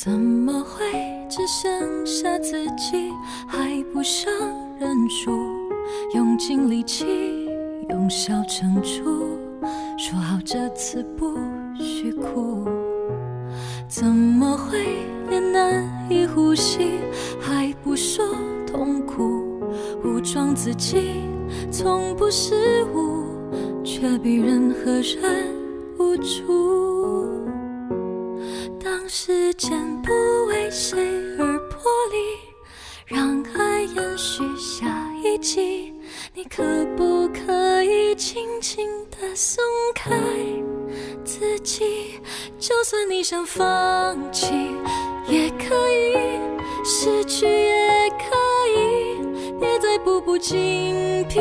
怎么会只剩下自己，还不想认输？用尽力气，用笑撑住，说好这次不许哭。怎么会连难以呼吸，还不说痛苦？武装自己，从不失误，却比任何人无助。当时间不为谁而破离，让爱延续下一季。你可不可以轻轻地松开自己？就算你想放弃，也可以失去，也可以，别再步步紧逼，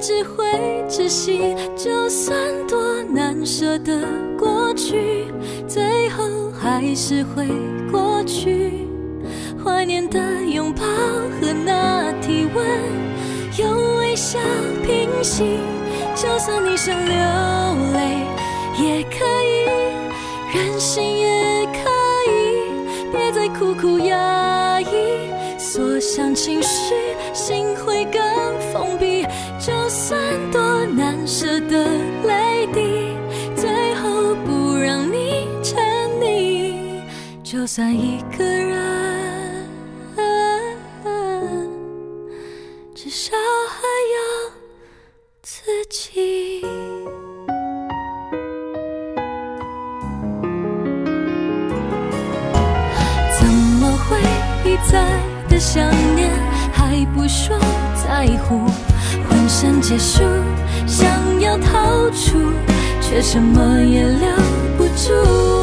只会窒息。就算多难舍的过去，最后还是会过去。怀念的拥抱和那体温，用微笑平息。就算你想流泪，也可以任性，也可以，别再苦苦压抑。所想情绪，心会更封闭。算多难舍的泪滴，最后不让你沉溺。就算一个人。至少还有自己。怎么会一再的想念，还不说在乎？浑身解数，想要逃出，却什么也留不住。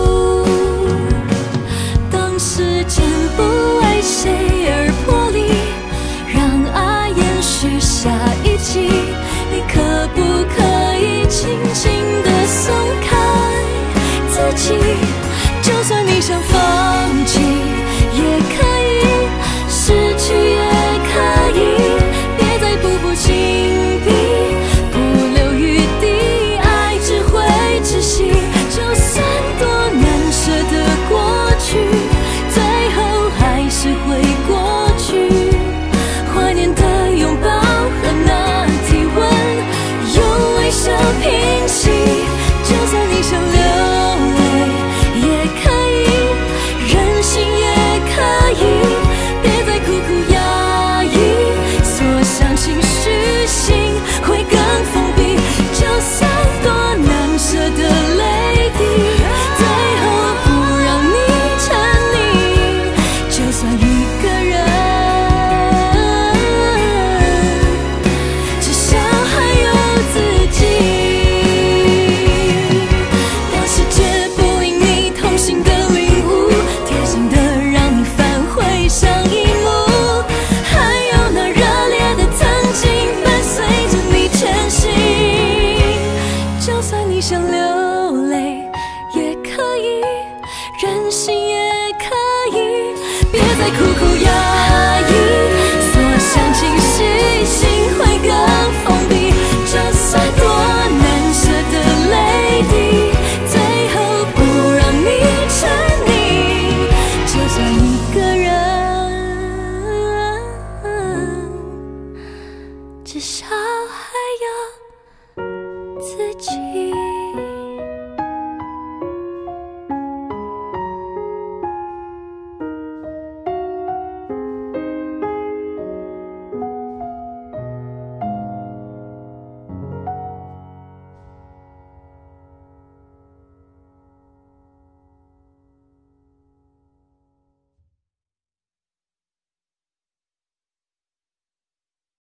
任性，也可以，别再苦苦压抑。